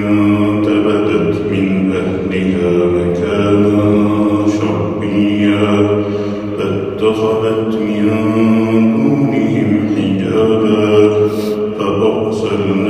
انتبذت من أهلها مكانا فاتخذت من دونهم حجابا فأرسلنا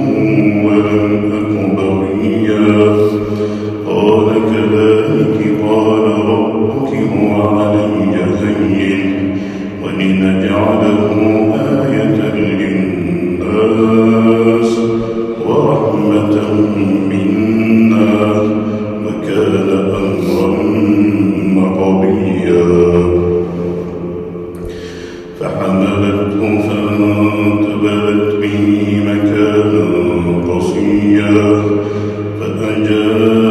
فحملته فانتبذت به مكانا قصيا فأجاءها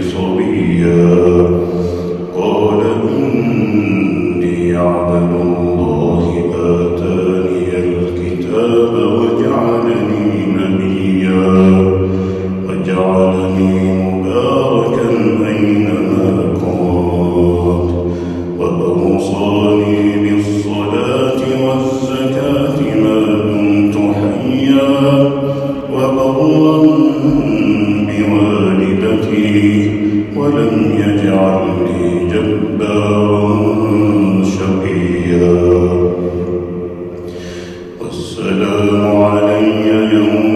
صبيا قال إني عبد الله آتاني الكتاب وجعلني نبيا. وجعلني مباركا أينما كنت. وأوصاني بالصلاة والزكاة ما كنت حيا. وبرا السلام علي يوم